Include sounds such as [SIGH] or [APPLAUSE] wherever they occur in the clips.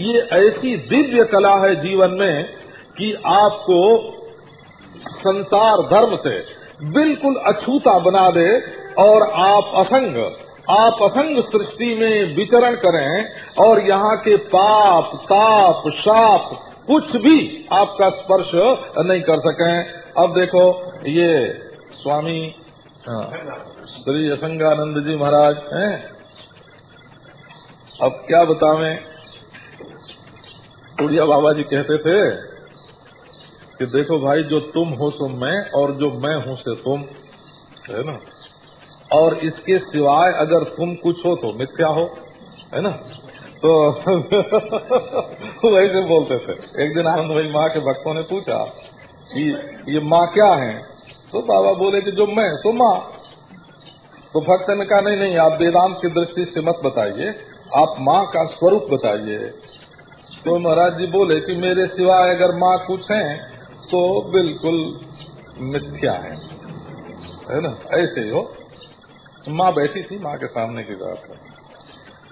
ये ऐसी दिव्य कला है जीवन में कि आपको संसार धर्म से बिल्कुल अछूता बना दे और आप असंग आप असंग सृष्टि में विचरण करें और यहाँ के पाप ताप शाप कुछ भी आपका स्पर्श नहीं कर सकें। अब देखो ये स्वामी हाँ, श्री असंगानंद जी महाराज हैं। अब क्या बतावें? उड़िया बाबा जी कहते थे कि देखो भाई, जो तुम हो सो मैं, और जो मैं हूँ से तुम, है ना? और इसके सिवाय अगर तुम कुछ हो तो मिथ्या हो, है ना? तो [LAUGHS] वैसे बोलते थे। एक दिन आनंद भाई माँ के भक्तों ने पूछा कि ये माँ क्या है? तो बाबा बोले कि जो मैं, सो माँ। तो भक्त ने कहा, नहीं नहीं, आप वेदांत की दृष्टि से मत बताइए। आप माँ का स्वरूप बताइए। तो महाराज जी बोले कि मेरे सिवाय अगर माँ कुछ है तो बिल्कुल मिथ्या है। है ना? ऐसे ही माँ बैठी थी माँ के सामने की बात है।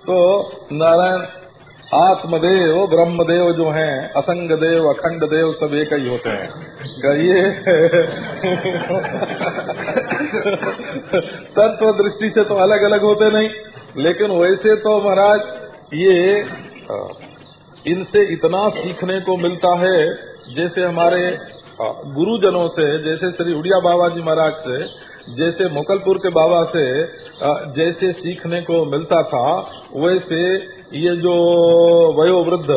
तो नारायण आत्मदेव, ब्रह्मदेव जो हैं असंग देव अखंड देव सब एक ही होते हैं। कहिए। [LAUGHS] तत्व दृष्टि से तो अलग अलग होते नहीं, लेकिन वैसे तो महाराज ये इनसे इतना सीखने को मिलता है, जैसे हमारे गुरुजनों से, जैसे श्री उड़िया बाबा जी महाराज से, जैसे मुकलपुर के बाबा से जैसे सीखने को मिलता था, वैसे ये जो वयोवृद्ध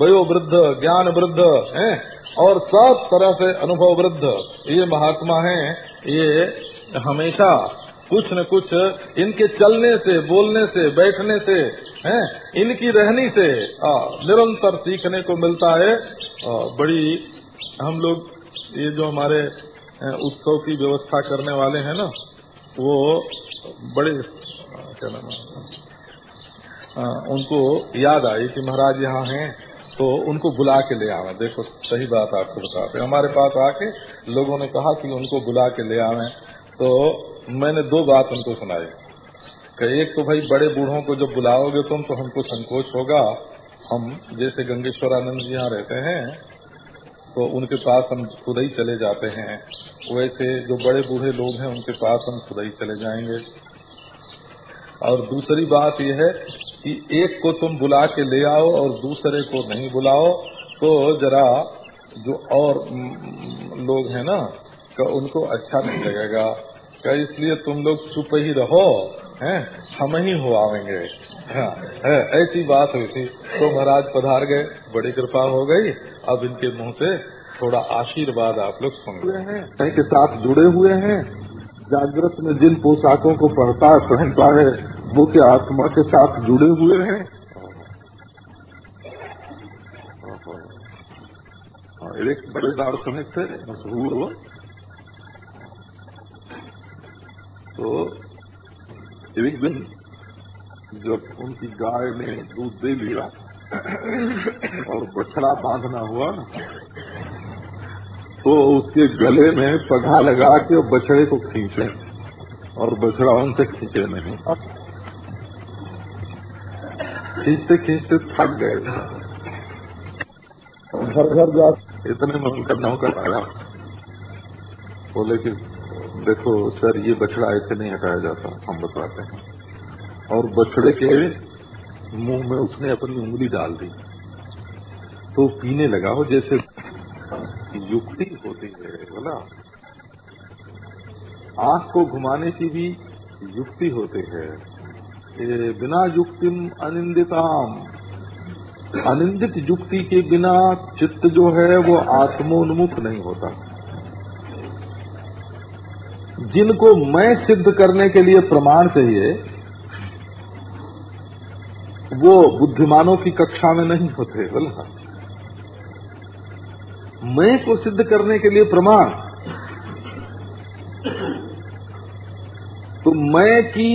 वयोवृद्ध ज्ञान वृद्ध हैं, और सब तरह से अनुभव वृद्ध ये महात्मा हैं, ये हमेशा कुछ न कुछ इनके चलने से बोलने से बैठने से हैं इनकी रहनी से निरंतर सीखने को मिलता है। आ, बड़ी हम लोग ये जो हमारे उत्सव की व्यवस्था करने वाले हैं ना वो बड़े क्या नाम उनको? याद आई कि महाराज यहाँ हैं तो उनको बुला के ले आवे। देखो सही बात आपको बताते हमारे पास आके लोगों ने कहा कि उनको बुला के ले आवे। तो मैंने दो बात उनको सुनाई। कि एक तो भाई, बड़े बूढ़ों को जब बुलाओगे तुम तो हमको संकोच होगा। हम जैसे गंगेश्वरानंद जी यहाँ रहते हैं तो उनके पास हम खुद ही चले जाते हैं। वैसे जो बड़े बूढ़े लोग हैं, उनके पास हम खुद ही चले जाएँगे। और दूसरी बात यह है कि एक को तुम बुला के ले आओ और दूसरे को नहीं बुलाओ तो जरा जो और लोग हैं ना का उनको अच्छा नहीं लगेगा। का इसलिए तुम लोग चुप ही रहो? हैं? हम ही हो आवेंगे। हाँ, ऐसी बात हुई थी। तो महाराज पधार गए बड़ी कृपा हो गई। अब इनके मुँह से थोड़ा आशीर्वाद आप लोग सुन रहे हैं के साथ जुड़े हुए हैं। जागृत में जिन पोशाकों को पढ़ता पहनता है वो के आत्मा के साथ जुड़े हुए हैं। हाँ, एक बड़े दार्शनिक थे। मशहूर वो तो एक दिन जब उनकी गाय ने दूध दे लिया और बछड़ा बांधना हुआ तो उसके गले में पगा लगा के बछड़े को खींचे और बछड़ा उनसे खींचे नहीं खींचते खींचते थक गए। घर घर जा इतने में उनका नौकर आया। बोले कि देखो, सर, ये बछड़ा ऐसे नहीं हटाया जाता, हम बताते हैं। और बछड़े के मुँह में उसने अपनी उंगली डाल दी। तो पीने लगा हो, जैसे युक्ति होती है, बोला। आँख को घुमाने की भी युक्ति होती है। बिना युक्तिम अनिंदिताम। अनिंदित युक्ति के बिना चित्त जो है, वो आत्मोन्मुख नहीं होता। जिनको मैं सिद्ध करने के लिए प्रमाण चाहिए, वो बुद्धिमानों की कक्षा में नहीं होते बोला मैं को सिद्ध करने के लिए प्रमाण? तो मैं की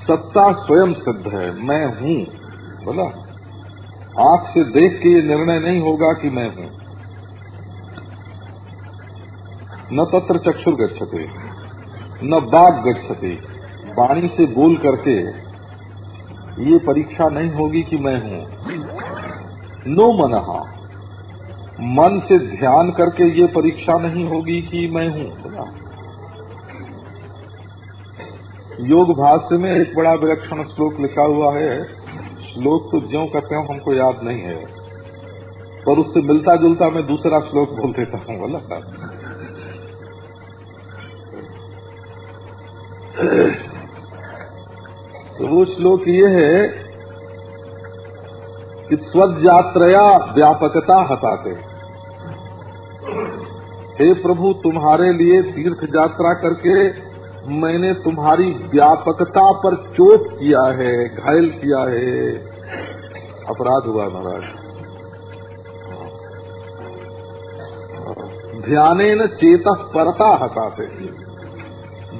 सत्ता स्वयं सिद्ध है, मैं हूँ बोला आँख से देख के ये निर्णय नहीं होगा कि मैं हूँ। न तत्र चक्षुर गच्छते न बाघ गच्छते वाणी से बोल करके ये परीक्षा नहीं होगी कि मैं हूँ। नो मनहा। मन से ध्यान करके ये परीक्षा नहीं होगी कि मैं हूँ योग भाष्य में एक बड़ा विलक्षण श्लोक लिखा हुआ है। श्लोक तो ज्यो का त्यों हमको याद नहीं है। पर उससे मिलता जुलता मैं दूसरा श्लोक बोल देता हूँ बोला तो वो श्लोक ये है कि स्वजात्रया व्यापकता हटाते हे प्रभु, तुम्हारे लिए तीर्थ यात्रा करके मैंने तुम्हारी व्यापकता पर चोट किया है, घायल किया है। अपराध हुआ महाराज। ध्यान न चेत परता हटाते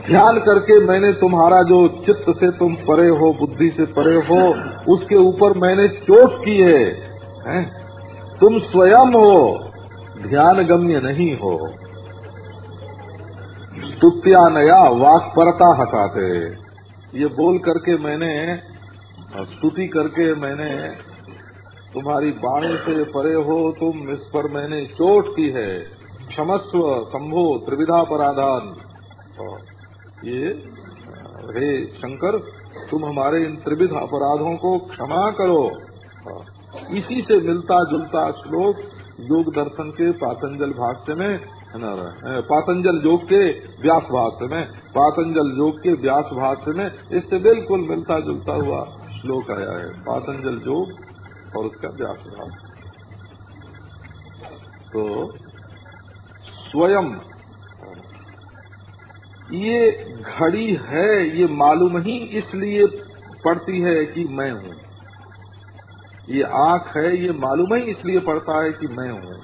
ध्यान करके मैंने तुम्हारा जो चित्त से तुम परे हो बुद्धि से परे हो उसके ऊपर मैंने चोट की है, है? तुम स्वयं हो ध्यान गम्य नहीं हो। स्तुत्या नया वाक परता हटाते ये बोल करके मैंने स्तुति करके मैंने तुम्हारी बाणी से परे हो तुम इस पर मैंने चोट की है। क्षमस्व संभो त्रिविधा पराधान। ये, हे शंकर, तुम हमारे इन त्रिविध अपराधों को क्षमा करो। इसी से मिलता जुलता श्लोक योग दर्शन के पातंजल भाष्य में पातंजल योग के व्यास भाष्य में, पातंजल योग के व्यास भाष्य में, इससे बिल्कुल मिलता जुलता हुआ श्लोक आया है, पातंजल योग और उसका व्यास भाष्य। तो स्वयं ये घड़ी है, ये मालूम ही इसलिए पड़ती है कि मैं हूँ। ये आँख है, ये मालूम ही इसलिए पड़ता है कि मैं हूँ।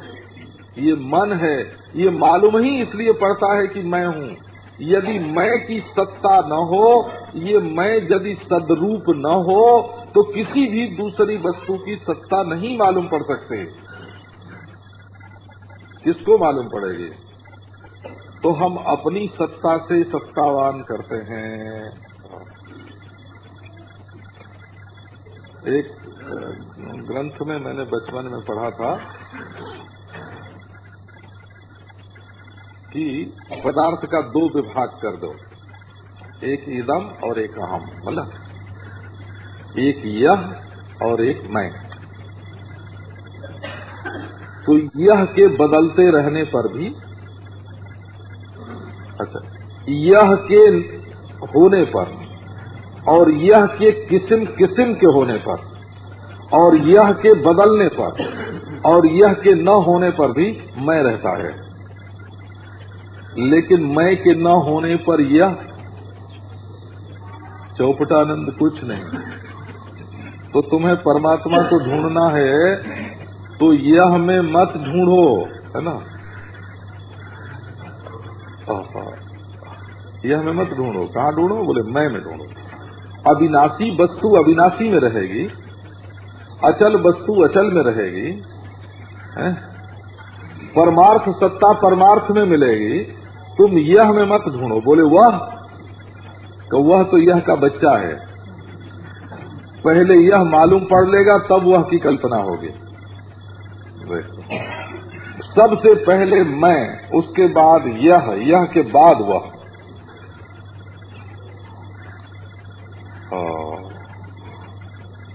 ये मन है, ये मालूम ही इसलिए पड़ता है कि मैं हूँ। यदि मैं की सत्ता न हो, ये मैं यदि सदरूप न हो तो किसी भी दूसरी वस्तु की सत्ता नहीं मालूम पड़ सकते। किसको मालूम पड़ेगी? तो हम अपनी सत्ता से सत्तावान करते हैं। एक ग्रंथ में मैंने बचपन में पढ़ा था कि पदार्थ का दो विभाग कर दो, एक इदम और एक अहम। मतलब एक यह और एक मैं। तो यह के बदलते रहने पर भी यह के होने पर और यह के किस्म किस्म के होने पर और यह के बदलने पर और यह के न होने पर भी मैं रहता है। लेकिन मैं के न होने पर यह चौपटानंद कुछ नहीं। तो तुम्हें परमात्मा को ढूंढना है तो यह में मत ढूंढो, है ना? यह में मत ढूंढो। कहाँ ढूंढो? बोले, मैं में ढूंढो। अविनाशी वस्तु अविनाशी में रहेगी। अचल वस्तु अचल में रहेगी। परमार्थ सत्ता परमार्थ में मिलेगी। तुम यह में मत ढूंढो। बोले, वह? तो वह तो यह का बच्चा है। पहले यह मालूम पड़ लेगा, तब वह की कल्पना होगी। सबसे पहले मैं, उसके बाद यह यह के बाद वह।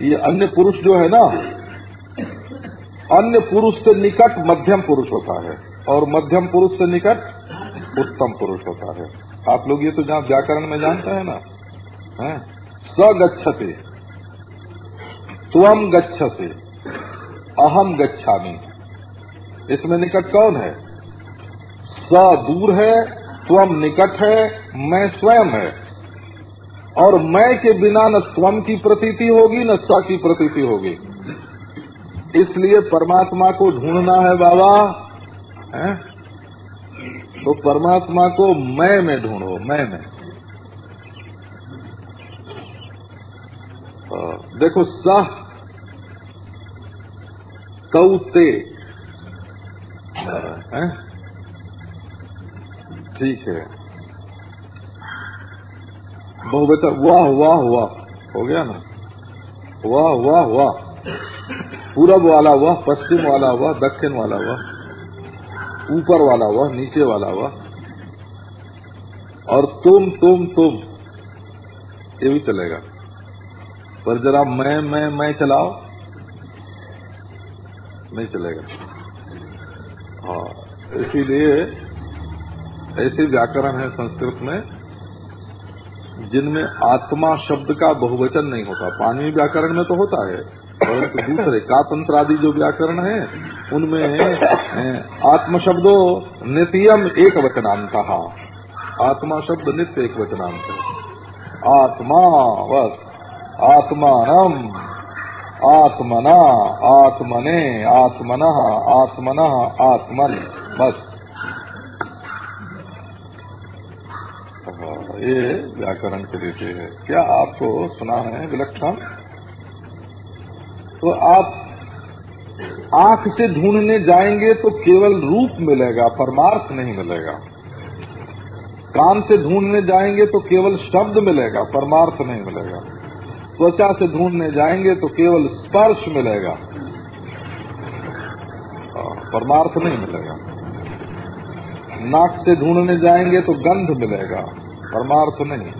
ये अन्य पुरुष जो है ना, अन्य पुरुष से निकट मध्यम पुरुष होता है और मध्यम पुरुष से निकट उत्तम पुरुष होता है। आप लोग ये तो जहाँ व्याकरण में जानते हैं ना, है? स गच्छते त्वम गच्छते अहम गच्छामी। इसमें निकट कौन है? स दूर है त्वम निकट है, मैं स्वयं है। और मैं के बिना न स्वम की प्रतीति होगी, न स की प्रतीति होगी। इसलिए परमात्मा को ढूंढना है बाबा, है? तो परमात्मा को मैं में ढूंढो, मैं में। देखो सह कौते। ठीक है। बहु बेटा वाह वाह वाह। हो गया ना? वाह वाह वाह। पूरब वाला वह, पश्चिम वाला वह, दक्षिण वाला वह, ऊपर वाला वह, नीचे वाला वह। और तुम तुम तुम। ये भी चलेगा। पर जरा मैं मैं मैं चलाओ। नहीं चलेगा। हाँ इसीलिए ऐसे व्याकरण है संस्कृत में। जिनमें आत्मा शब्द का बहुवचन नहीं होता। पानी व्याकरण में तो होता है, परंतु दूसरे कातंत्र आदि जो व्याकरण है, उनमें आत्म शब्दों नित्यम एक वचनांत आत्मा शब्द नित्य एक वचनांत आत्मा बस आत्मान आत्मना, आत्मने, आत्मन आत्मन आत्मन, बस। ये व्याकरण के लिए है। क्या आपको सुना है विलक्षण? तो आप आँख से ढूँढने जाएँगे तो केवल रूप मिलेगा, परमार्थ नहीं मिलेगा। कान से ढूँढने जाएँगे तो केवल शब्द मिलेगा, परमार्थ नहीं मिलेगा। त्वचा से ढूँढने जाएँगे तो केवल स्पर्श मिलेगा। परमार्थ नहीं मिलेगा। नाक से ढूँढने जाएँगे तो गंध मिलेगा। परमार्थ नहीं।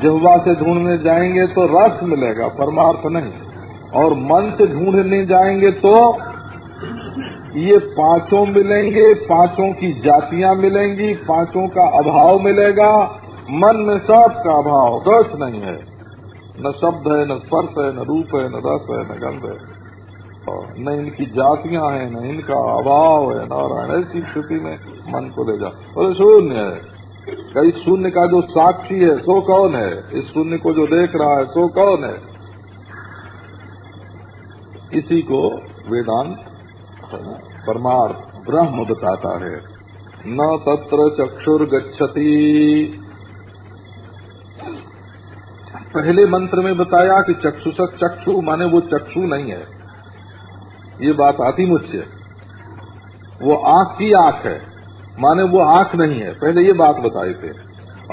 जिहवा से ढूँढने जाएँगे तो रस मिलेगा, परमार्थ नहीं। और मन से ढूँढने जाएँगे तो ये पाँचों मिलेंगे, पाँचों की जातियाँ मिलेंगी, पाँचों का अभाव मिलेगा। मन में सब का अभाव, रस नहीं है। न शब्द है, न स्पर्श है, न रूप है, न रस है, न गंध है। न इनकी जातियाँ हैं, न इनका अभाव है। नारायण, ऐसी स्थिति में मन को ले जाओ। शून्य है। कई शून्य का जो साक्षी है, सो कौन है? इस शून्य को जो देख रहा है, सो कौन है? इसी को वेदांत परमार्थ, ब्रह्म बताता है। न तत्र चक्षुर गच्छति पहले मंत्र में बताया कि चक्षुषक चक्षु माने वो चक्षु नहीं है। ये बात आती मुझसे। वो आँख की आँख है। माने वो आँख नहीं है। पहले ये बात बताए थे।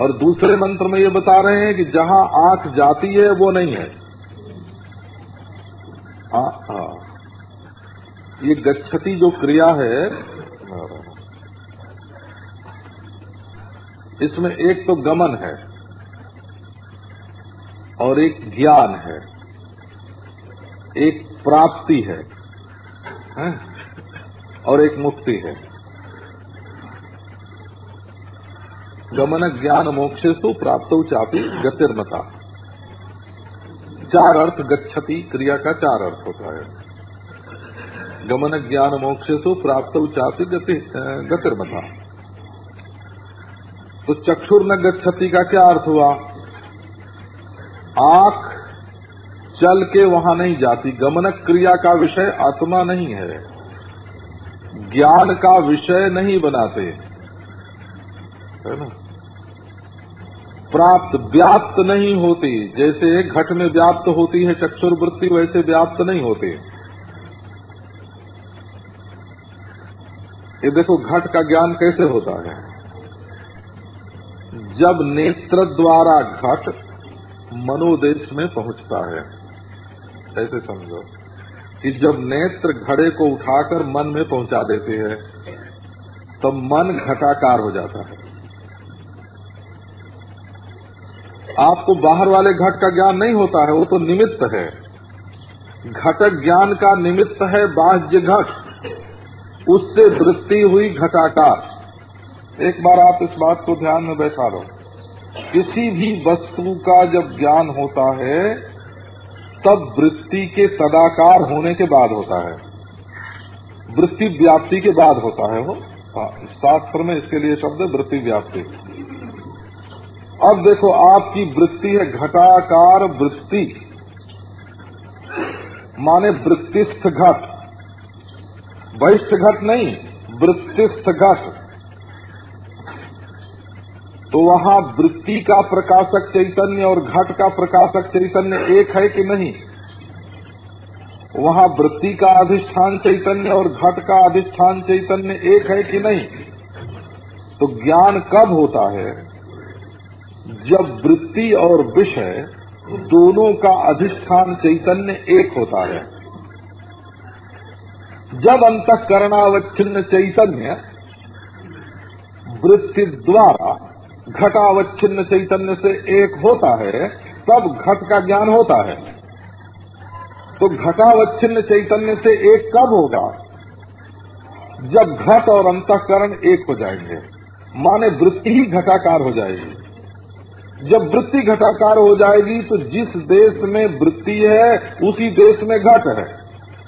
और दूसरे मंत्र में ये बता रहे हैं कि जहाँ आँख जाती है वो नहीं है। हाँ हाँ ये गच्छति जो क्रिया है इसमें एक तो गमन है और एक ज्ञान है एक प्राप्ति है, है? और एक मुक्ति है। गमन ज्ञान मोक्षेशु प्राप्त चापी गतिर्मता। चार अर्थ गच्छति क्रिया का चार अर्थ होता है गमन ज्ञान मोक्ष तो प्राप्त चाति गतिर्मथा तो चक्षुर न गच्छति का क्या अर्थ हुआ? आँख चल के वहाँ नहीं जाती। गमनक क्रिया का विषय आत्मा नहीं है। ज्ञान का विषय नहीं बनाते। है ना? प्राप्त व्याप्त नहीं होती। जैसे घट में व्याप्त होती है चक्षुर वृत्ति वैसे व्याप्त नहीं होती। ये देखो, घट का ज्ञान कैसे होता है? जब नेत्र द्वारा घट मनोदेश में पहुँचता है। ऐसे समझो कि जब नेत्र घड़े को उठाकर मन में पहुँचा देते हैं तो मन घटाकार हो जाता है। आपको बाहर वाले घट का ज्ञान नहीं होता है वो तो निमित्त है। घटक ज्ञान का निमित्त है बाह्य घट। उससे वृत्ति हुई घटाकार। एक बार आप इस बात को ध्यान में बैठा लो। किसी भी वस्तु का जब ज्ञान होता है तब वृत्ति के तदाकार होने के बाद होता है। वृत्ति व्याप्ति के बाद होता है वो। हाँ, शास्त्र में इसके लिए शब्द वृत्ति व्याप्ति। अब देखो, आपकी वृत्ति है घटाकार वृत्ति। माने वृत्तिस्थ घट। वरिष्ठ घट नहीं, वृत्तिस्थ घट। तो वहाँ वृत्ति का प्रकाशक चैतन्य और घट का प्रकाशक चैतन्य एक है कि नहीं? वहाँ वृत्ति का अधिष्ठान चैतन्य और घट का अधिष्ठान चैतन्य एक है कि नहीं? तो ज्ञान कब होता है? जब वृत्ति और विषय दोनों का अधिष्ठान चैतन्य एक होता है। जब अंतकरणावच्छिन्न चैतन्य, वृत्ति द्वारा घटावच्छिन्न चैतन्य से एक होता है, तब घट का ज्ञान होता है। तो घटावच्छिन्न चैतन्य से एक कब होगा? जब घट और अंतकरण एक हो जाएँगे, माने वृत्ति ही घटाकार हो जाएगी। जब वृत्ति घटाकार हो जाएगी तो जिस देश में वृत्ति है उसी देश में घट है।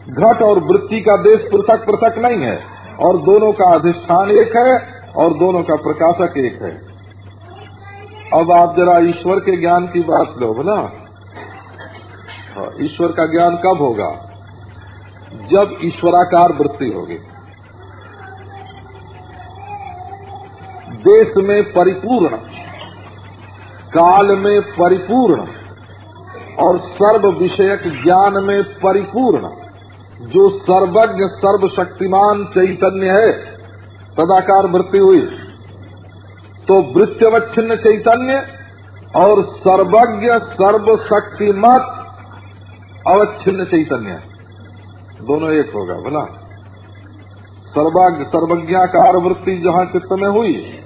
घट और वृत्ति का देश पृथक पृथक नहीं है और दोनों का अधिष्ठान एक है और दोनों का प्रकाशक एक है। अब आप जरा ईश्वर के ज्ञान की बात लो बोला हाँ, ईश्वर का ज्ञान कब होगा? जब ईश्वराकार वृत्ति होगी। देश में परिपूर्ण काल में परिपूर्ण और सर्व विषयक ज्ञान में परिपूर्ण, जो सर्वज्ञ, सर्वशक्तिमान चैतन्य है तदाकार वृत्ति हुई। तो वृत्तवच्छिन्न चैतन्य और सर्वज्ञ, सर्वशक्तिमत अवच्छिन्न चैतन्य। दोनों एक होगा, बोला। सर्वज्ञ सर्वज्ञाकार वृत्ति जहाँ चित्त में हुई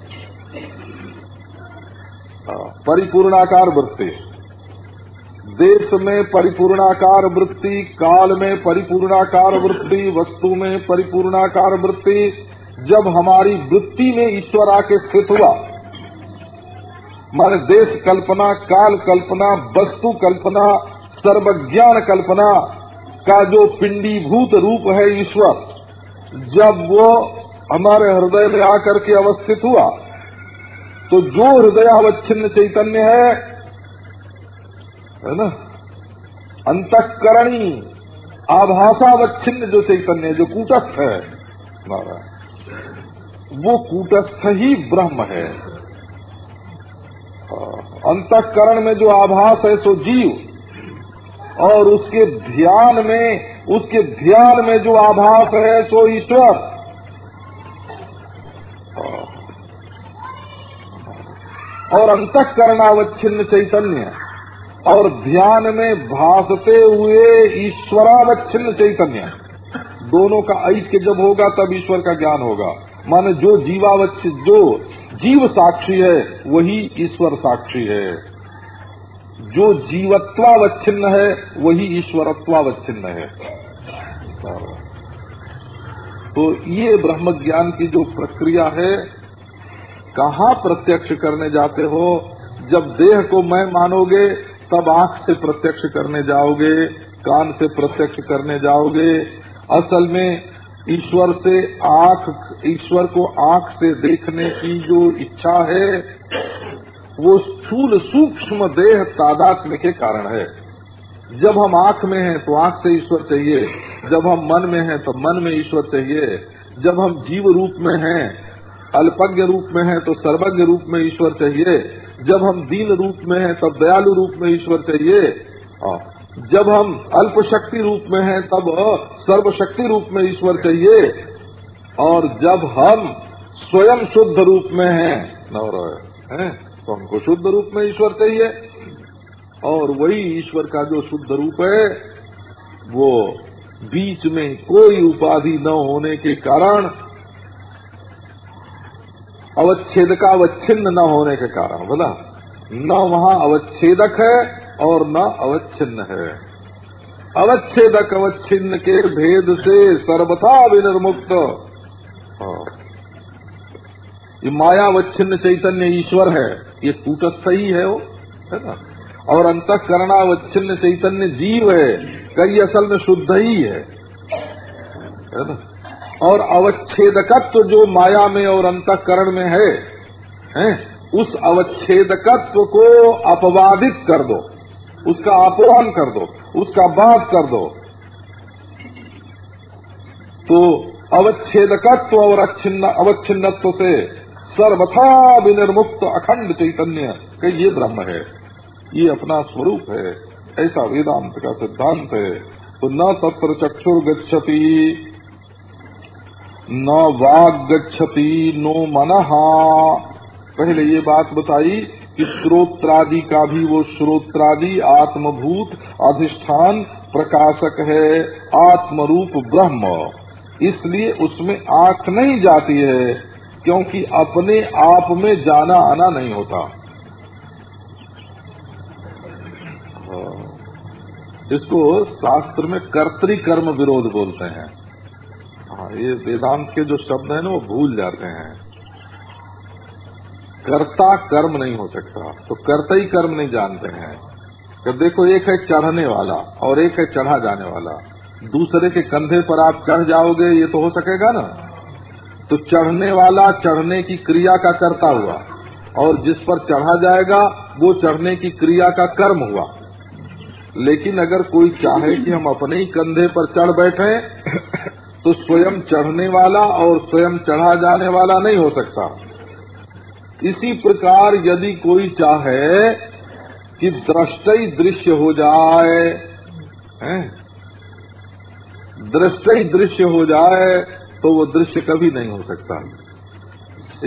परिपूर्णाकार वृत्ति। देश में परिपूर्णाकार वृत्ति, काल में परिपूर्णाकार वृत्ति, वस्तु में परिपूर्णाकार वृत्ति, जब हमारी वृत्ति में ईश्वर आके स्थित हुआ हमारे देश कल्पना, काल कल्पना, वस्तु कल्पना, सर्वज्ञान कल्पना का जो पिंडीभूत रूप है ईश्वर, जब वो हमारे हृदय में आकर के अवस्थित हुआ तो जो हृदयावच्छिन्न चैतन्य है है ना? अंतकरणी आभासावच्छिन्न जो चैतन्य, जो कूटस्थ है हमारा वो कूटस्थ ही ब्रह्म है, अंतकरण में जो आभास है, सो जीव। और उसके ध्यान में, उसके ध्यान में जो आभास है, सो ईश्वर। और अंतकरणावच्छिन्न चैतन्य, और ध्यान में भासते हुए ईश्वरावच्छिन्न चैतन्य। दोनों का ऐक्य जब होगा, तब ईश्वर का ज्ञान होगा। माने जो जीवावच्छ जो जीव साक्षी है, वही ईश्वर साक्षी है। जो जीवत्वावच्छिन्न है, वही ईश्वरत्वावच्छिन्न है। तो ये ब्रह्म ज्ञान की जो प्रक्रिया है कहाँ प्रत्यक्ष करने जाते हो? जब देह को मैं मानोगे, तब आँख से प्रत्यक्ष करने जाओगे, कान से प्रत्यक्ष करने जाओगे। असल में, ईश्वर से आँख, ईश्वर को आँख से देखने की जो इच्छा है, वो स्थूल सूक्ष्म देह तादात्म्य के कारण है। जब हम आँख में हैं तो आँख से ईश्वर चाहिए। जब हम मन में हैं तो मन में ईश्वर चाहिए। जब हम जीव रूप में हैं अल्पज्ञ रूप में है तो सर्वज्ञ रूप में ईश्वर चाहिए। जब हम दीन रूप में हैं तब दयालु रूप में ईश्वर चाहिए। जब हम अल्प शक्ति रूप में हैं तब सर्वशक्ति रूप में ईश्वर चाहिए। और जब हम स्वयं शुद्ध रूप में हैं नवर है? तो हमको शुद्ध रूप में ईश्वर चाहिए। और वही ईश्वर का जो शुद्ध रूप है, वो बीच में कोई उपाधि न होने के कारण अवच्छेद का अवच्छिन्न न होने के कारण, बोला। न वहाँ अवच्छेदक है और न अवच्छिन्न है। अवच्छेदक अवच्छिन्न के भेद से सर्वथा विनिर्मुक्त। हाँ। ये मायावच्छिन्न चैतन्य ईश्वर है, ये कूटस्थ ही है वो, है ना? और अंतकरणावच्छिन्न चैतन्य जीव है, कई असल में शुद्ध ही है। है ना? और अवच्छेदकत्व जो माया में और अंतकरण में है, है उस अवच्छेदकत्व को अपवादित कर दो। उसका अपमान कर दो उसका बात कर दो। तो अवच्छेदकत्व और अच्छिन्न अवच्छिन्नत्व से सर्वथा विनिर्मुक्त अखंड चैतन्य का ये ब्रह्म है ये अपना स्वरूप है ऐसा वेदांत का सिद्धांत है। तो न तत्र चक्षुर न वाग गच्छति नो मन। पहले ये बात बताई कि श्रोत्रादि का भी वो श्रोत्रादि आत्मभूत अधिष्ठान प्रकाशक है, आत्मरूप ब्रह्म। इसलिए उसमें आँख नहीं जाती है, क्योंकि अपने आप में जाना आना नहीं होता। इसको शास्त्र में कर्तिकर्म विरोध बोलते हैं हाँ। ये वेदांत के जो शब्द हैं ना, वो भूल जाते हैं। कर्ता कर्म नहीं हो सकता। तो कर्ता ही कर्म नहीं जानते हैं। तो देखो, एक है चढ़ने वाला और एक है चढ़ा जाने वाला। दूसरे के कंधे पर आप चढ़ जाओगे, ये तो हो सकेगा ना? तो चढ़ने वाला चढ़ने की क्रिया का करता हुआ और जिस पर चढ़ा जाएगा, वो चढ़ने की क्रिया का कर्म हुआ। लेकिन अगर कोई चाहे कि हम अपने ही कंधे पर चढ़ बैठे तो स्वयं चढ़ने वाला और स्वयं चढ़ा जाने वाला नहीं हो सकता। इसी प्रकार यदि कोई चाहे कि दृष्ट दृश्य हो जाए दृष्ट दृश्य हो जाए तो वो दृश्य कभी नहीं हो सकता।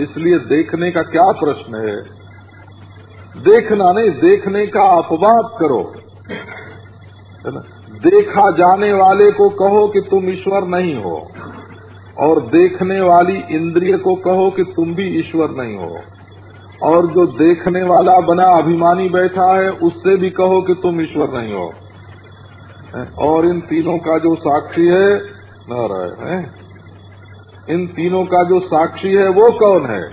इसलिए देखने का क्या प्रश्न है? देखना नहीं, देखने का अपवाद करो। है ना? देखा जाने वाले को कहो कि तुम ईश्वर नहीं हो, और देखने वाली इंद्रिय को कहो कि तुम भी ईश्वर नहीं हो। और जो देखने वाला बना अभिमानी बैठा है, उससे भी कहो कि तुम ईश्वर नहीं हो। और इन तीनों का जो साक्षी है, नारायण, है? इन तीनों का जो साक्षी है, वो कौन है?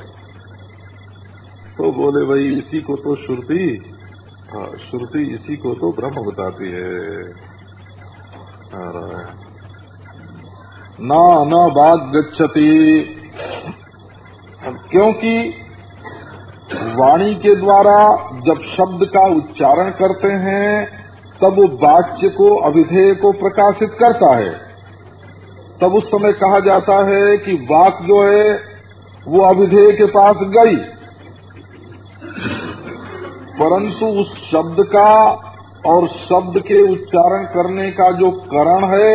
तो बोले भाई इसी को तो श्रुति हाँ, श्रुति इसी को तो ब्रह्म बताती है। ना न बात गच्छति क्योंकि वाणी के द्वारा जब शब्द का उच्चारण करते हैं तब वो वाच्य को अभिधेय को प्रकाशित करता है। तब उस समय कहा जाता है कि वाक जो है वो अभिधेय के पास गई। परंतु उस शब्द का और शब्द के उच्चारण करने का जो करण है,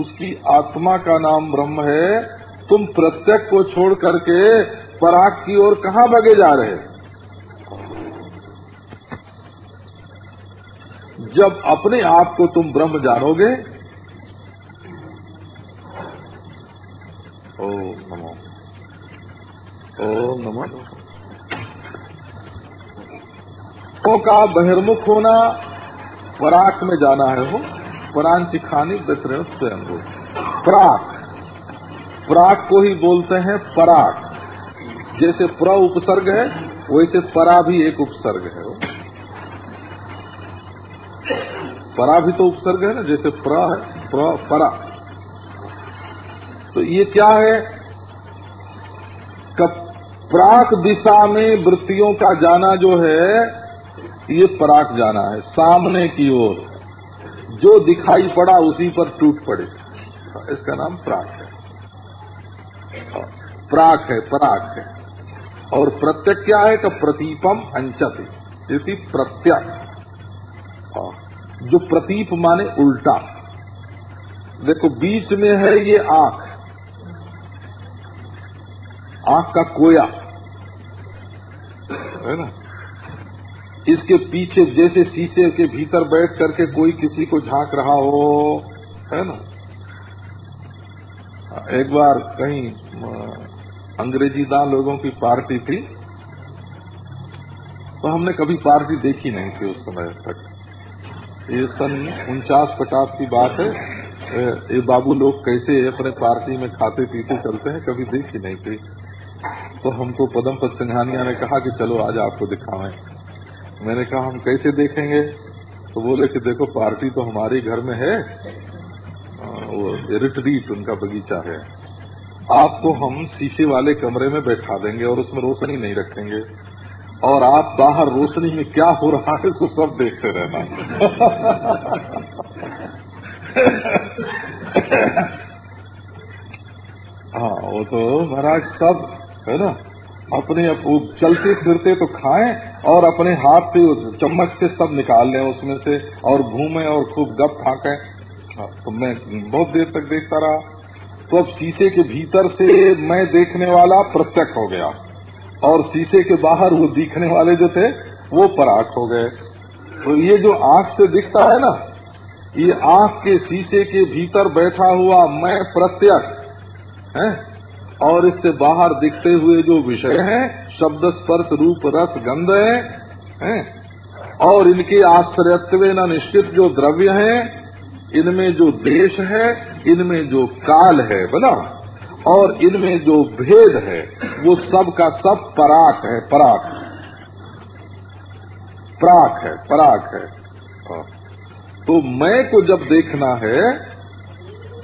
उसकी आत्मा का नाम ब्रह्म है। तुम प्रत्यक को छोड़ करके पराग की ओर कहाँ भगे जा रहे? जब अपने आप को तुम ब्रह्म जानोगे ओम नमो ओम नमो। तो का बहिर्मुख होना, पराक में जाना है हो परांची खानी बितर स्वयं हो प्राक। प्राक को ही बोलते हैं पराक। जैसे प्र उपसर्ग है, वैसे परा भी एक उपसर्ग है परा भी तो उपसर्ग है ना, जैसे प्र है, प्र, परा। तो ये क्या है? प्राक दिशा में वृत्तियों का जाना जो है ये पराक जाना है, सामने की ओर। जो दिखाई पड़ा उसी पर टूट पड़े। इसका नाम प्राक है। प्राक है पराक है। और प्रत्यक क्या है का प्रतीपम अंचति। इसी प्रत्यक हाँ। जो प्रतीप माने उल्टा। देखो, बीच में है ये आँख। आँख का कोया। है ना? इसके पीछे जैसे शीशे के भीतर बैठ करके कोई किसी को झाँक रहा हो, है ना? एक बार कहीं अंग्रेज़ी दान लोगों की पार्टी थी तो हमने कभी पार्टी देखी नहीं थी उस समय तक। ये सन उनचास पचास की बात है। ये बाबू लोग कैसे अपने पार्टी में खाते पीते चलते हैं, कभी देखी नहीं थी। तो हमको पदम पद सिंघानिया ने कहा कि चलो आज आपको दिखावें मैंने कहा, हम कैसे देखेंगे? तो बोले कि, देखो, पार्टी तो हमारे घर में है। वो रिटरीट उनका बगीचा है। आपको हम शीशे वाले कमरे में बैठा देंगे और उसमें रोशनी नहीं रखेंगे। और आप बाहर रोशनी में क्या हो रहा है, उसको सब देखते रहना। [LAUGHS] हाँ वो तो महाराज सब, है ना? अपने चलते फिरते तो खाएँ और अपने हाथ से चम्मच से सब निकाल लें उसमें से और घूमें और खूब गप फाके हाँ, तो मैं बहुत देर तक देखता रहा। तो अब शीशे के भीतर से मैं देखने वाला प्रत्यक्ष हो गया और शीशे के बाहर वो दिखने वाले जो थे वो पराख हो गए। तो ये जो आँख से दिखता है ना ये आँख के शीशे के भीतर बैठा हुआ मैं प्रत्यक्ष है? और इससे बाहर दिखते हुए जो विषय हैं शब्द स्पर्श रूप रस गंध है, और इनके आश्रयत्व न निश्चित जो द्रव्य हैं इनमें जो देश है इनमें जो काल है बोला और इनमें जो भेद है वो सब का सब पराक है पराक। प्राक है पराक है। हाँ। तो मैं को जब देखना है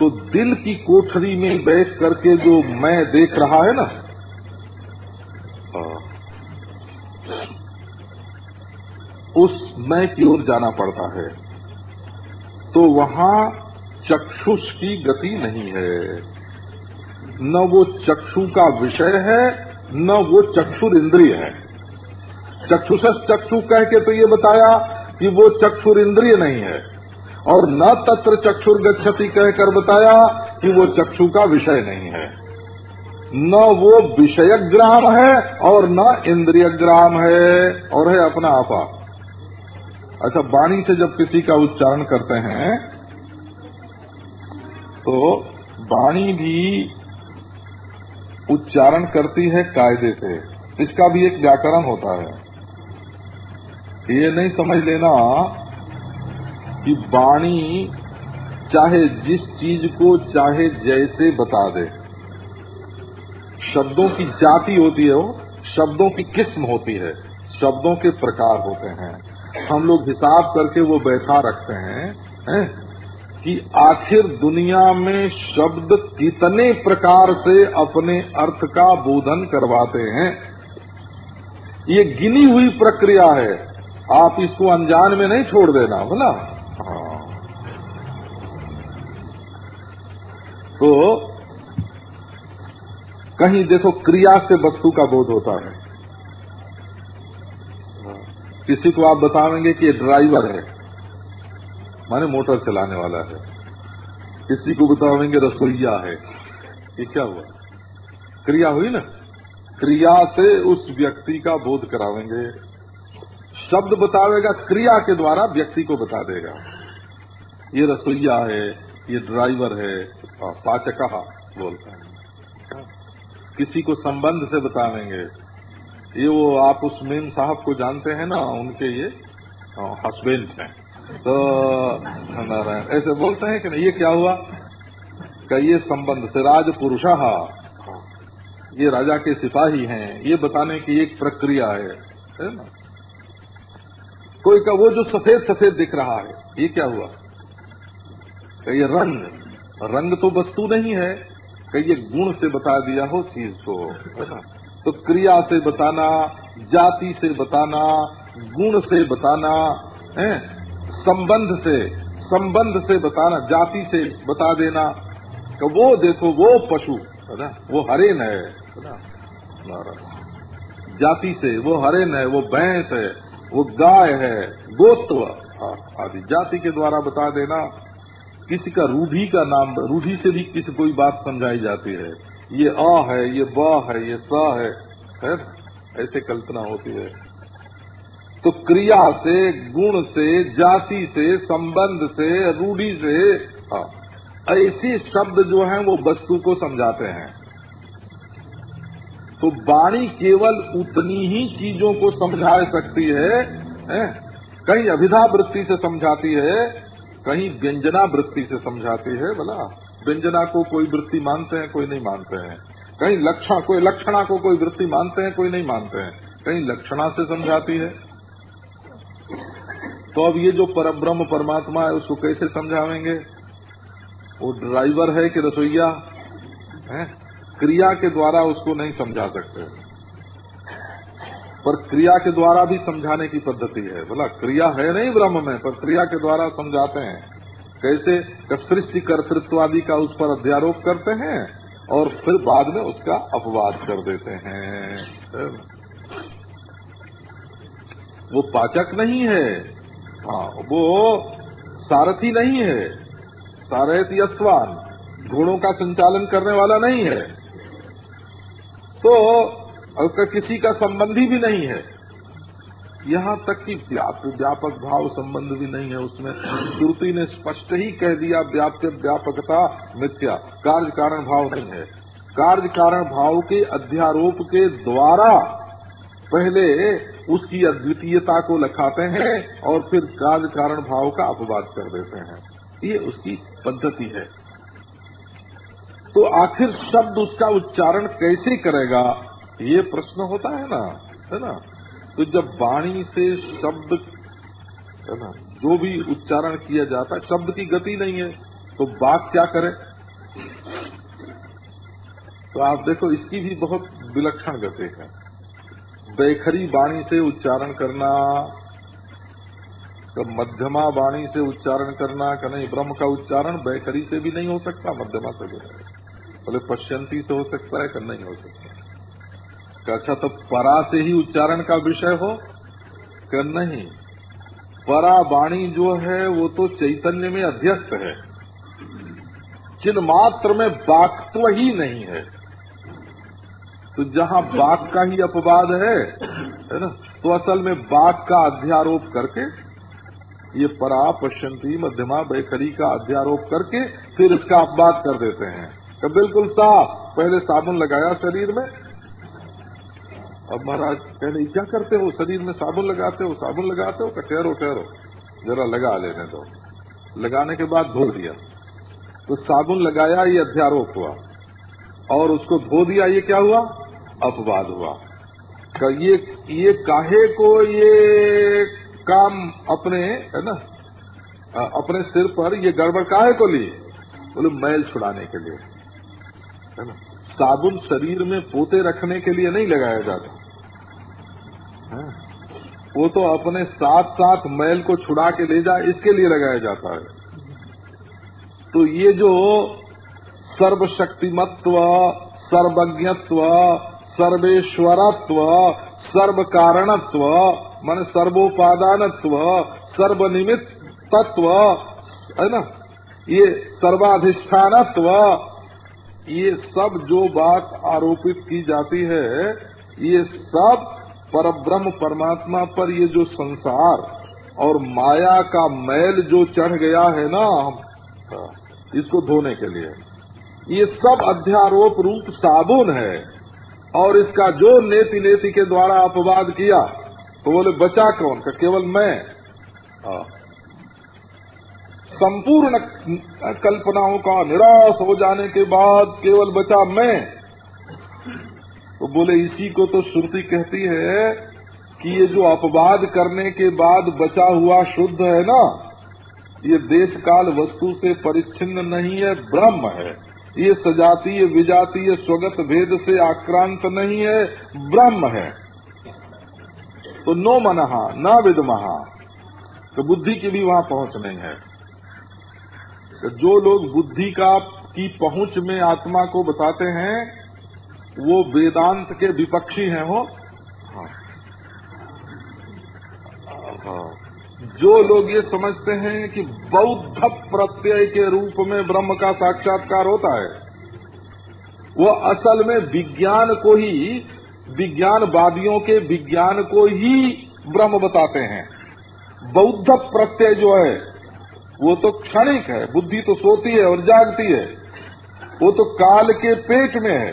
तो दिल की कोठरी में बैठ करके जो मैं देख रहा है ना हाँ। उस मैं की ओर जाना पड़ता है। तो वहाँ चक्षुष की गति नहीं है। न वो चक्षु का विषय है, न वो चक्षुर इंद्रिय है। चक्षुष चक्षु कह के तो ये बताया कि वो चक्षुर इंद्रिय नहीं है। और न तत्र चक्षुर गच्छति कहकर बताया कि वो चक्षु का विषय नहीं है। न वो विषय ग्राम है और न इंद्रिय ग्राम है और है अपना आपा। अच्छा वाणी से जब किसी का उच्चारण करते हैं तो वाणी भी उच्चारण करती है कायदे से। इसका भी एक व्याकरण होता है। ये नहीं समझ लेना कि वाणी चाहे जिस चीज़ को चाहे जैसे बता दे शब्दों की जाति होती है वो शब्दों की किस्म होती है शब्दों के प्रकार होते हैं हम लोग हिसाब करके वो बैठा रखते हैं, हैं? कि आखिर दुनिया में शब्द कितने प्रकार से अपने अर्थ का बोधन करवाते हैं ये गिनी हुई प्रक्रिया है आप इसको अनजान में नहीं छोड़ देना हाँ। तो कहीं देखो क्रिया से वस्तु का बोध होता है। किसी को आप बतावेंगे कि ये ड्राइवर है, माने मोटर चलाने वाला है। किसी को बतावेंगे रसोईया है, ये क्या हुआ? क्रिया हुई ना? क्रिया से उस व्यक्ति का बोध करावेंगे शब्द बतावेगा क्रिया के द्वारा व्यक्ति को बता देगा। ये रसोईया है ये ड्राइवर है पाचक बोलते हैं। किसी को संबंध से बतावेंगे। ये वो आप उस मेन साहब को जानते हैं ना, उनके ये हस्बैंड हैं। तो नारायण, ऐसे बोलते हैं कि नहीं, ये क्या हुआ? का ये संबंध से राज पुरुष ये राजा के सिपाही हैं। ये बताने की एक प्रक्रिया है है ना? कोई का वो जो सफ़ेद सफ़ेद दिख रहा है, ये क्या हुआ? ये रंग। रंग तो वस्तु नहीं है। कहिए, गुण से बता दिया हो चीज़ को। है तो क्रिया से बताना, जाति से बताना, गुण से बताना, है? संबंध से संबंध से बताना, जाति से बता देना। कि वो देखो, वो पशु। है ना? वो हरेन है जाति से, वो हरेन है, वो भैंस है, वो गाय है गोत्व आदि जाति के द्वारा बता देना। किसी का रूढ़ी का नाम रूढ़ी से भी किसी कोई बात समझाई जाती है। ये अ है ये ब है ये स है, है ऐसे कल्पना होती है। तो क्रिया से गुण से जाति से संबंध से रूढ़ी से हाँ, ऐसे शब्द जो हैं वो वस्तु को समझाते हैं। तो वाणी केवल उतनी ही चीज़ों को समझा सकती है, है? कहीं अभिधा वृत्ति से समझाती है कहीं व्यंजना वृत्ति से समझाती है बोला व्यंजना को कोई वृत्ति मानते हैं, कोई नहीं मानते हैं। कहीं लक्षण, कोई लक्षणा को कोई वृत्ति मानते हैं, कोई नहीं मानते हैं। कहीं लक्षणा से समझाती है। तो अब ये जो पर ब्रह्म परमात्मा है, उसको कैसे समझावेंगे? वो ड्राइवर है कि रसोईया, है? क्रिया के द्वारा उसको नहीं समझा सकते। पर क्रिया के द्वारा भी समझाने की पद्धति है। बोला, क्रिया है नहीं ब्रह्म में, पर क्रिया के द्वारा समझाते हैं। कैसे? सृष्टि कर्तृत्व आदि का उस पर अध्यारोप करते हैं और फिर बाद में उसका अपवाद कर देते हैं। वो पाचक नहीं है। हाँ वो सारथी नहीं है। सारथी यस्वान घोड़ों का संचालन करने वाला नहीं है। तो और किसी का संबंधी भी नहीं है, यहाँ तक कि व्यापक भाव संबंध भी नहीं है उसमें। श्रुति ने स्पष्ट ही कह दिया व्याप्य व्यापकता, मिथ्या। कार्य कारण भाव नहीं है। कार्य कारण भाव के अध्यारोप के द्वारा पहले उसकी अद्वितीयता को लखाते हैं और फिर कार्य कारण भाव का अपवाद कर देते हैं। ये उसकी पद्धति है। तो आखिर शब्द उसका उच्चारण कैसे करेगा? ये प्रश्न होता है ना है ना? तो जब वाणी से शब्द, है ना, जो भी उच्चारण किया जाता है, शब्द की गति नहीं है तो बात क्या करे? तो आप देखो, इसकी भी बहुत विलक्षण गति है। बैखरी वाणी से उच्चारण करना तो मध्यमा वाणी से उच्चारण करना का नहीं, ब्रह्म का उच्चारण बैखरी से भी नहीं हो सकता, मध्यमा से भी बोले पश्यंती से हो सकता है कि नहीं हो सकता। अच्छा तो परा से ही उच्चारण का विषय हो कि नहीं? परा वाणी जो है, वो तो चैतन्य में अध्यस्त है। जिन मात्र में बाक्त्व ही नहीं है। तो जहाँ बाक का ही अपवाद है है ना तो असल में बाक का अध्यारोप करके, ये परा, पश्यंती, मध्यमा, बैखरी का अध्यारोप करके, फिर इसका अपवाद कर देते हैं। तो बिल्कुल साफ़, पहले साबुन लगाया शरीर में अब महाराज कहने, क्या करते हो? शरीर में साबुन लगाते हो? साबुन लगाते हो? ठहरो ठहरो जरा लगा लेने दो। लगाने के बाद धो दिया। तो साबुन लगाया, ये अध्यारोप हुआ। और उसको धो दिया, ये क्या हुआ? अपवाद हुआ। का ये ये काहे को ये काम अपने, है ना अपने सिर पर, ये गड़बड़ काहे को ली? बोले, मैल छुड़ाने के लिए। है ना? साबुन शरीर में पोते रखने के लिए नहीं लगाया जाता। हाँ। वो तो अपने साथ साथ मैल को छुड़ा के ले जाए इसके लिए लगाया जाता है। तो ये जो सर्वशक्तिमत्व, सर्वज्ञत्व, सर्वेश्वरत्व सर्व कारणत्व मन सर्वोपादानत्व सर्वनिमित तत्व है ना? ये सर्वाधिष्ठानत्व ये सब जो बात आरोपित की जाती है, ये सब पर ब्रह्म परमात्मा पर ये जो संसार और माया का मैल जो चढ़ गया है ना, इसको धोने के लिए। ये सब अध्यारोप रूप साबुन है और इसका जो नेति नेति के द्वारा अपवाद किया तो बोले, बचा कौन? का केवल मैं। हाँ। संपूर्ण कल्पनाओं का निराश हो जाने के बाद केवल बचा मैं। तो बोले, इसी को तो श्रुति कहती है कि ये जो अपवाद करने के बाद बचा हुआ शुद्ध है ना, ये देश काल वस्तु से परिच्छिन्न नहीं है, ब्रह्म है। ये सजातीय, विजातीय, स्वगत भेद से आक्रांत नहीं है, ब्रह्म है। तो नो मनहा, न विदमहा। तो बुद्धि की भी वहाँ पहुँच नहीं है। जो लोग बुद्धि का, की पहुँच में आत्मा को बताते हैं, वो वेदांत के विपक्षी हैं, हो हाँ। हाँ। जो लोग ये समझते हैं कि बौद्ध प्रत्यय के रूप में ब्रह्म का साक्षात्कार होता है, वो असल में विज्ञान को ही, विज्ञानवादियों के विज्ञान को ही ब्रह्म बताते हैं बौद्ध प्रत्यय जो है वो तो क्षणिक है, बुद्धि तो सोती है और जागती है। वो तो काल के पेट में है।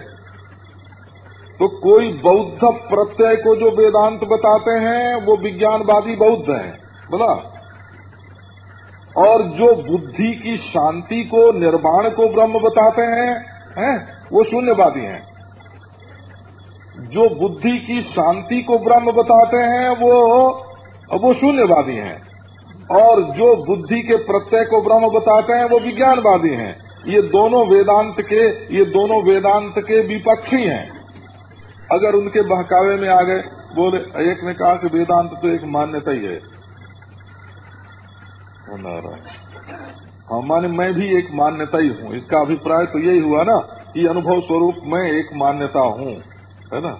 तो कोई बौद्ध प्रत्यय को जो वेदांत बताते हैं, वो विज्ञानवादी बौद्ध हैं, बोला। और जो बुद्धि की शांति को, निर्माण को ब्रह्म बताते हैं हैं, वो शून्यवादी हैं। जो बुद्धि की शांति को ब्रह्म बताते हैं, वो वो शून्यवादी हैं। और जो बुद्धि के प्रत्यय को ब्रह्म बताते हैं, वो विज्ञानवादी हैं। ये दोनों वेदांत के, ये दोनों वेदांत के विपक्षी हैं। अगर उनके बहकावे में आ गए बोले एक ने कहा कि वेदांत तो एक मान्यता ही है। हाँ माने मैं भी एक मान्यता ही हूँ। इसका अभिप्राय तो यही हुआ ना, कि अनुभव स्वरूप मैं एक मान्यता हूँ, है ना?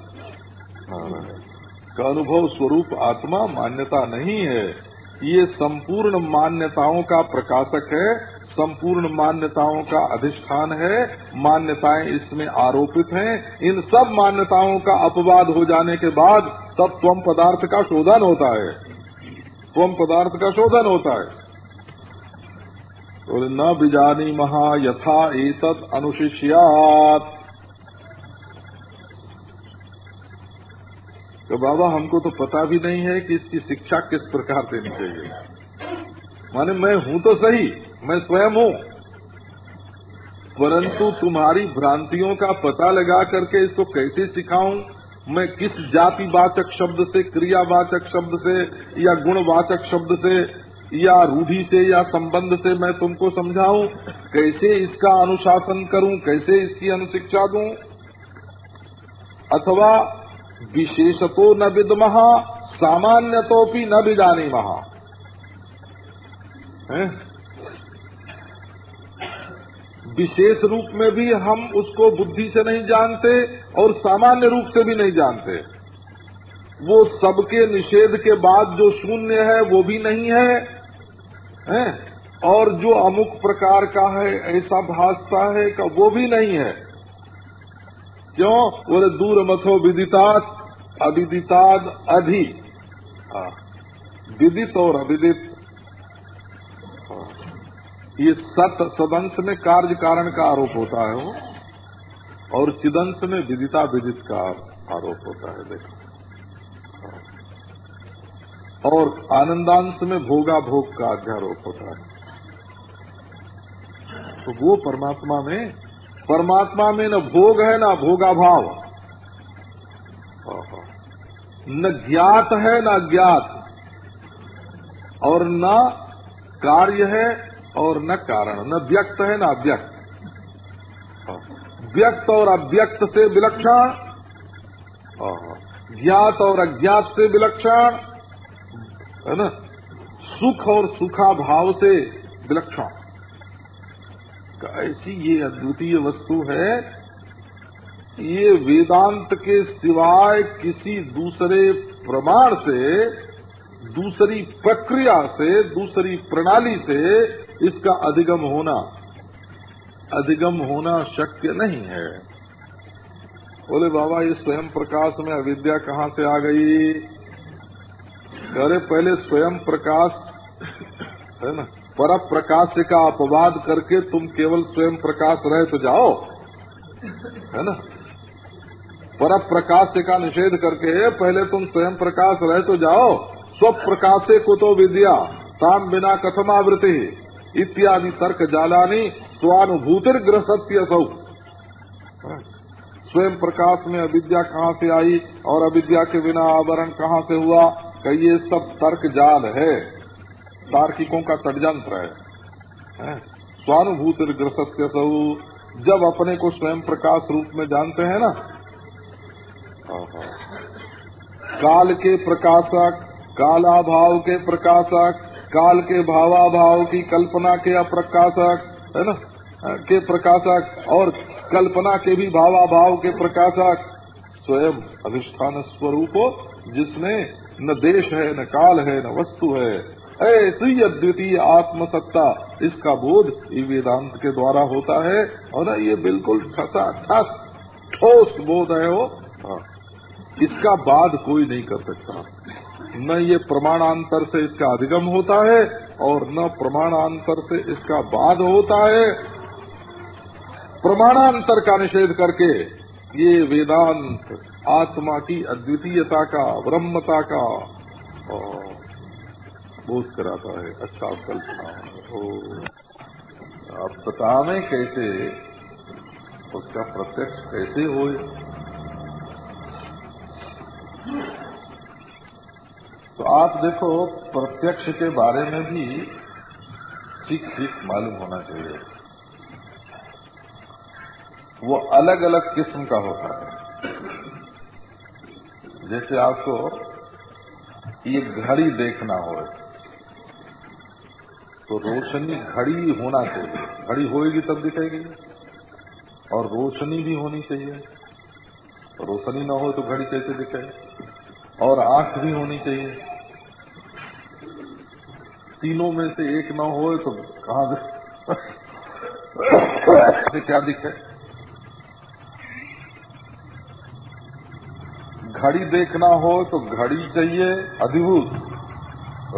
अनुभव स्वरूप आत्मा मान्यता नहीं है। ये संपूर्ण मान्यताओं का प्रकाशक है, संपूर्ण मान्यताओं का अधिष्ठान है, मान्यताएँ इसमें आरोपित हैं। इन सब मान्यताओं का अपवाद हो जाने के बाद तब त्वम पदार्थ का शोधन होता है। त्वम पदार्थ का शोधन होता है। तो न बिजानी महा यथा एतद अनुशिष्यात। तो बाबा, हमको तो पता भी नहीं है कि इसकी शिक्षा किस प्रकार देनी चाहिए। माने मैं हूँ तो सही, मैं स्वयं हूँ। परंतु तुम्हारी भ्रांतियों का पता लगा करके इसको कैसे सिखाऊं? मैं किस जातिवाचक शब्द से, क्रियावाचक शब्द से, या गुणवाचक शब्द से, या रूढ़ी से, या संबंध से मैं तुमको समझाऊं? कैसे इसका अनुशासन करूँ? कैसे इसकी अनुशिक्षा दूँ? अथवा विशेषतो न विदमह सामान्यतो भी न विजानी महा विशेष रूप में भी हम उसको बुद्धि से नहीं जानते और सामान्य रूप से भी नहीं जानते। वो सबके निषेध के बाद जो शून्य है वो भी नहीं है, है? और जो अमुक प्रकार का है ऐसा भासता है का वो भी नहीं है। क्यों बोले, दूर मथो विदितात अविदिताद अधि। विदित और अविदित। ये सत सदंश में कार्य कारण का आरोप होता है वो, और चिदंश में विदिता विदित का आरोप होता है, देखो। और आनंदांश में भोगा भोग का अध्यारोप होता है तो वो परमात्मा में परमात्मा में न भोग है, न भोगाभाव। न ज्ञात है, न ज्ञात और न कार्य है और न कारण। न व्यक्त है, न अव्यक्त। व्यक्त और अव्यक्त से विलक्षण। ज्ञात और अज्ञात से विलक्षण। है ना? सुख और सुखा भाव से विलक्षण। ऐसी ये अद्वितीय वस्तु है, ये वेदांत के सिवाय किसी दूसरे प्रमाण से, दूसरी प्रक्रिया से, दूसरी प्रणाली से इसका अधिगम होना अधिगम होना शक्य नहीं है। बोले, बाबा, ये स्वयं प्रकाश में अविद्या कहाँ से आ गई? अरे पहले स्वयं प्रकाश है ना पर प्रकाश का अपवाद करके तुम केवल स्वयं प्रकाश रहे तो जाओ। है ना? पर प्रकाश का निषेध करके पहले तुम स्वयं प्रकाश रहे तो जाओ। स्व प्रकाश को तो विद्या, ताम बिना कथमावृति इत्यादि तर्क जालानी स्वानुभूतिर ग्रसत्य सौ स्वयं प्रकाश में अविद्या कहाँ से आई और अविद्या के बिना आवरण कहाँ से हुआ? ये सब तर्क जाल है। तार्किकों का षडयंत्र है, स्वानुभूत ग्रसत्य सहु जब अपने को स्वयं प्रकाश रूप में जानते हैं ना। काल के प्रकाशक कालाभाव के प्रकाशक काल के भावाभाव की कल्पना के अप्रकाशक है ना के प्रकाशक और कल्पना के भी भावाभाव के प्रकाशक स्वयं अधिष्ठान स्वरूप जिसमें न देश है न काल है न वस्तु है। ऐसी अद्वितीय आत्मसत्ता, इसका बोध वेदांत के द्वारा होता है, और ना ये बिल्कुल ठसा, ठस, ठोस बोध है वो हाँ। इसका बाद कोई नहीं कर सकता न ये प्रमाणांतर से इसका अधिगम होता है, और न प्रमाणांतर से इसका बाद होता है प्रमाणांतर का निषेध करके ये वेदांत आत्मा की अद्वितीयता का, ब्रह्मता का, और बोध कराता है अच्छा कल्पना हो आप बतावे कैसे? उसका प्रत्यक्ष कैसे हो? तो आप देखो, प्रत्यक्ष के बारे में भी ठीक ठीक मालूम होना चाहिए। वो अलग अलग किस्म का होता है। जैसे आपको ये घड़ी देखना हो तो रोशनी घड़ी होना चाहिए। घड़ी होएगी तब दिखेगी। और रोशनी भी होनी चाहिए। रोशनी न हो तो घड़ी कैसे दिखे और आँख भी होनी चाहिए। तीनों में से एक न हो तो कहा क्या दिखे? घड़ी देखना हो तो घड़ी चाहिए अधिभूत।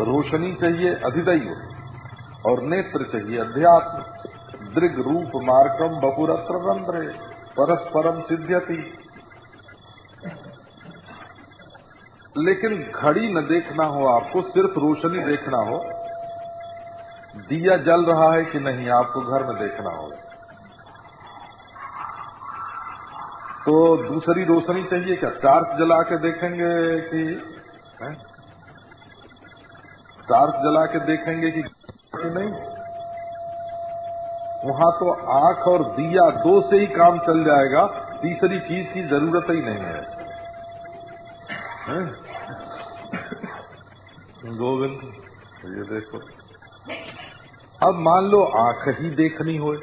रोशनी चाहिए अधिदैव। और नेत्र चाहिए अध्यात्म। दृग रूप मार्गम बपुरत्र रंध्रे, परस्परम सिद्ध्यति। लेकिन घड़ी न देखना हो, आपको सिर्फ़ रोशनी देखना हो, दिया जल रहा है कि नहीं, आपको घर में देखना हो। तो दूसरी रोशनी चाहिए क्या? टार्च जला के देखेंगे कि टार्च जला के देखेंगे कि नहीं? वहाँ तो आँख और दिया दो से ही काम चल जाएगा तीसरी चीज़ की ज़रूरत ही नहीं है, है? गोविंद ये देखो। अब मान लो आँख ही देखनी हो?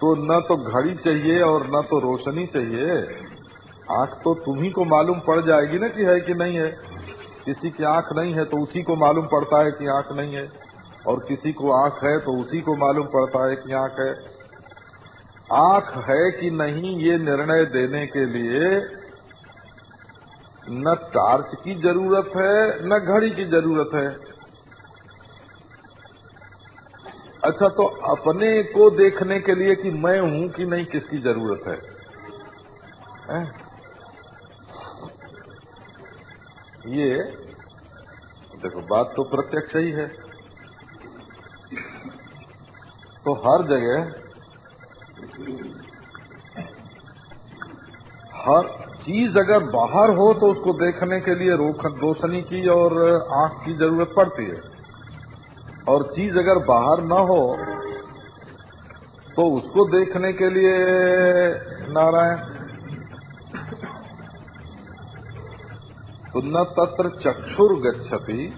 तो न तो घड़ी चाहिए और न तो रोशनी चाहिए। आँख तो तुम्ही को मालूम पड़ जाएगी ना कि है कि नहीं है। किसी की आँख नहीं है तो उसी को मालूम पड़ता है कि आँख नहीं है। और किसी को आँख है तो उसी को मालूम पड़ता है कि आँख है। आँख है कि नहीं ये निर्णय देने के लिए न टार्च की ज़रूरत है न घड़ी की ज़रूरत है। अच्छा तो अपने को देखने के लिए कि मैं हूँ कि नहीं किसकी ज़रूरत है, है? ये, देखो, बात तो प्रत्यक्ष ही है। तो हर जगह, हर चीज़ अगर बाहर हो तो उसको देखने के लिए रोख रोशनी की और आँख की ज़रूरत पड़ती है। और चीज़ अगर बाहर न हो तो उसको देखने के लिए नारायण। तो न तत्र चक्षुर गच्छति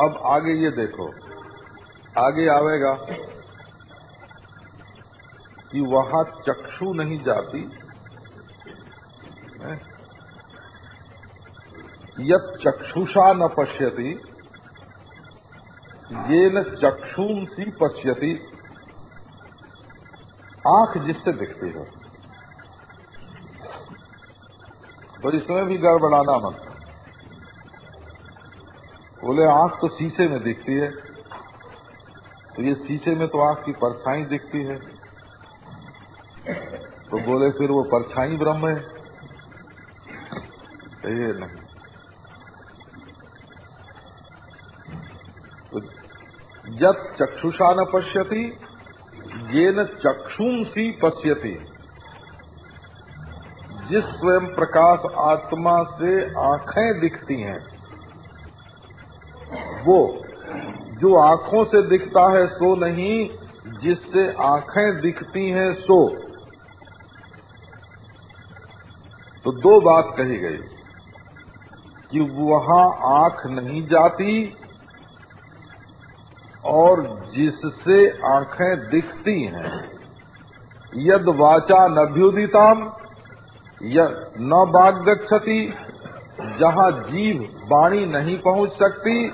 अब आगे ये देखो। आगे आवेगा कि वहाँ चक्षु नहीं जाती। यद चक्षुषा न पश्यती ये न सी पश्यति। आँख जिससे दिखती है। तो इसमें भी गड़बड़ाना मत। बोले, आँख तो शीशे में दिखती है। तो ये शीशे में तो आँख की परछाई दिखती है। तो बोले, फिर वो परछाई ब्रह्म है। ये नहीं। तो जब चक्षुषा न पश्यति ये न चक्षुंसी पश्यति। जिस स्वयं प्रकाश आत्मा से आँखें दिखती हैं, वो जो आँखों से दिखता है, सो नहीं, जिससे आँखें दिखती हैं, सो। तो दो बात कही गई, कि वहाँ आँख नहीं जाती और जिससे आँखें दिखती हैं, यद वाचा नभ्युदिताम न बाग गच्छति, जहाँ जीव वाणी नहीं पहुँच सकती,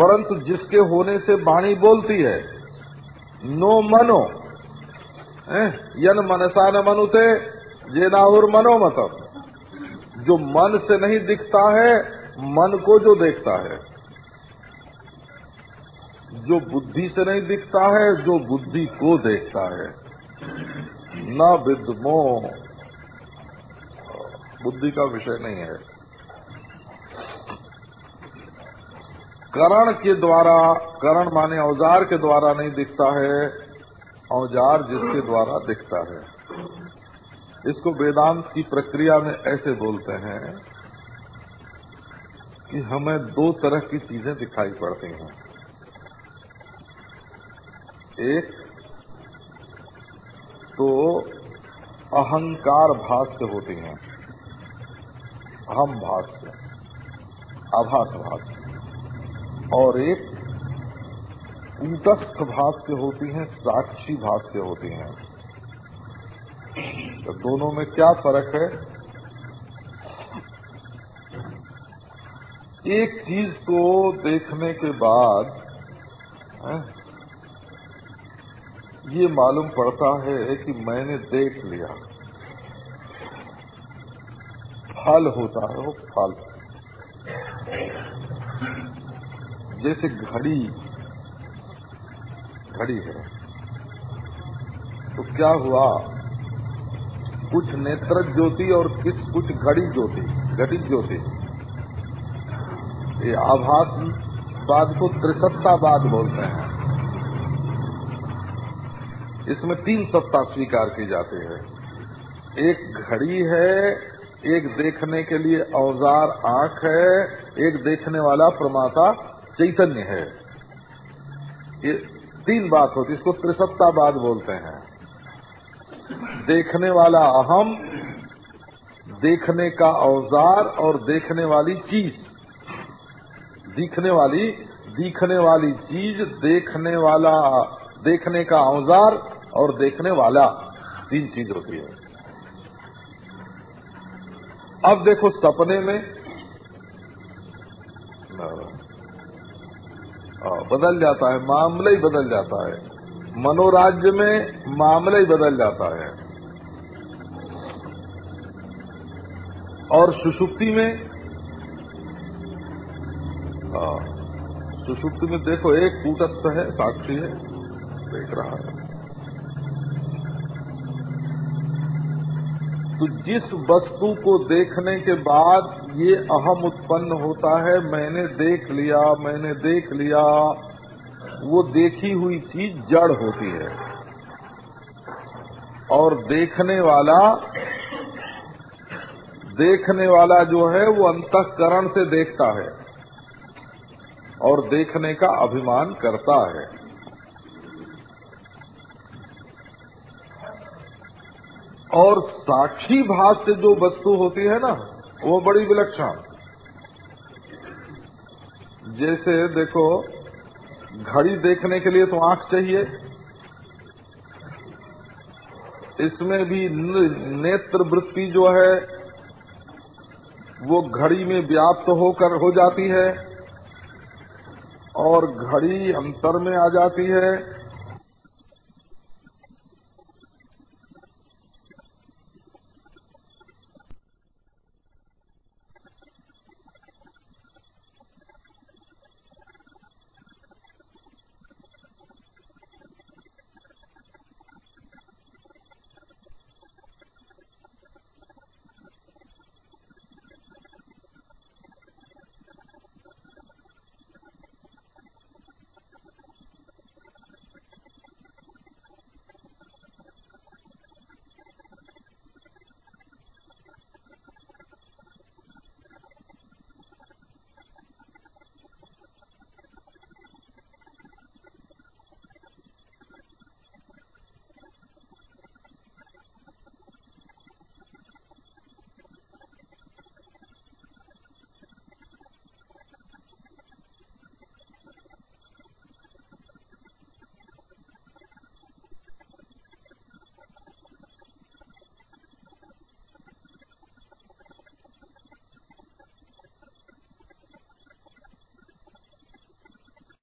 परंतु जिसके होने से वाणी बोलती है। नो मनो यन मनसा न मनुते, ये नाहुर मनो मतलब जो मन से नहीं दिखता है, मन को जो देखता है। जो बुद्धि से नहीं दिखता है, जो बुद्धि को देखता है। न विद्मो बुद्धि का विषय नहीं है। करण के द्वारा, करण माने औज़ार के द्वारा नहीं दिखता है, औज़ार जिसके द्वारा दिखता है। इसको वेदांत की प्रक्रिया में ऐसे बोलते हैं कि हमें दो तरह की चीज़ें दिखाई पड़ती हैं। एक तो अहंकार भाष से होती हैं। भाष से आभास भाष और एक कूटस्थ भाष से होती हैं, साक्षी भाष से होती हैं। तो दोनों में क्या फ़र्क है? एक चीज़ को देखने के बाद ये मालूम पड़ता है कि मैंने देख लिया। फल होता है वो फल। जैसे घड़ी घड़ी है तो क्या हुआ? कुछ नेत्र ज्योति और किस, कुछ घड़ी ज्योति घटी ज्योति। ये आभास बाद को त्रिसत्तावाद बोलते हैं। इसमें तीन सत्ता स्वीकार की जाती है। एक घड़ी है एक देखने के लिए औज़ार आँख है, एक देखने वाला प्रमाता चैतन्य है। ये तीन बात होती इसको त्रिसत्तावाद बोलते हैं। देखने वाला अहम, देखने का औज़ार और देखने वाली चीज़। दिखने वाली दिखने वाली चीज़, देखने वाला, देखने का औज़ार और देखने वाला, तीन चीज़ होती है। अब देखो सपने में बदल जाता है, मामला ही बदल जाता है। मनोराज्य में मामला ही बदल जाता है। और सुषुप्ति में सुषुप्ति में देखो, एक कूटस्थ है, साक्षी है, देख रहा है। तो जिस वस्तु को देखने के बाद ये अहम उत्पन्न होता है, मैंने देख लिया, मैंने देख लिया, वो देखी हुई चीज़ जड़ होती है। और देखने वाला देखने वाला जो है, वो अंतकरण से देखता है और देखने का अभिमान करता है। और साक्षी भाव से जो वस्तु होती है ना, वो बड़ी विलक्षण। जैसे देखो, घड़ी देखने के लिए तो आँख चाहिए। इसमें भी नेत्र वृत्ति जो है, वो घड़ी में व्याप्त होकर हो जाती है और घड़ी अंतर में आ जाती है।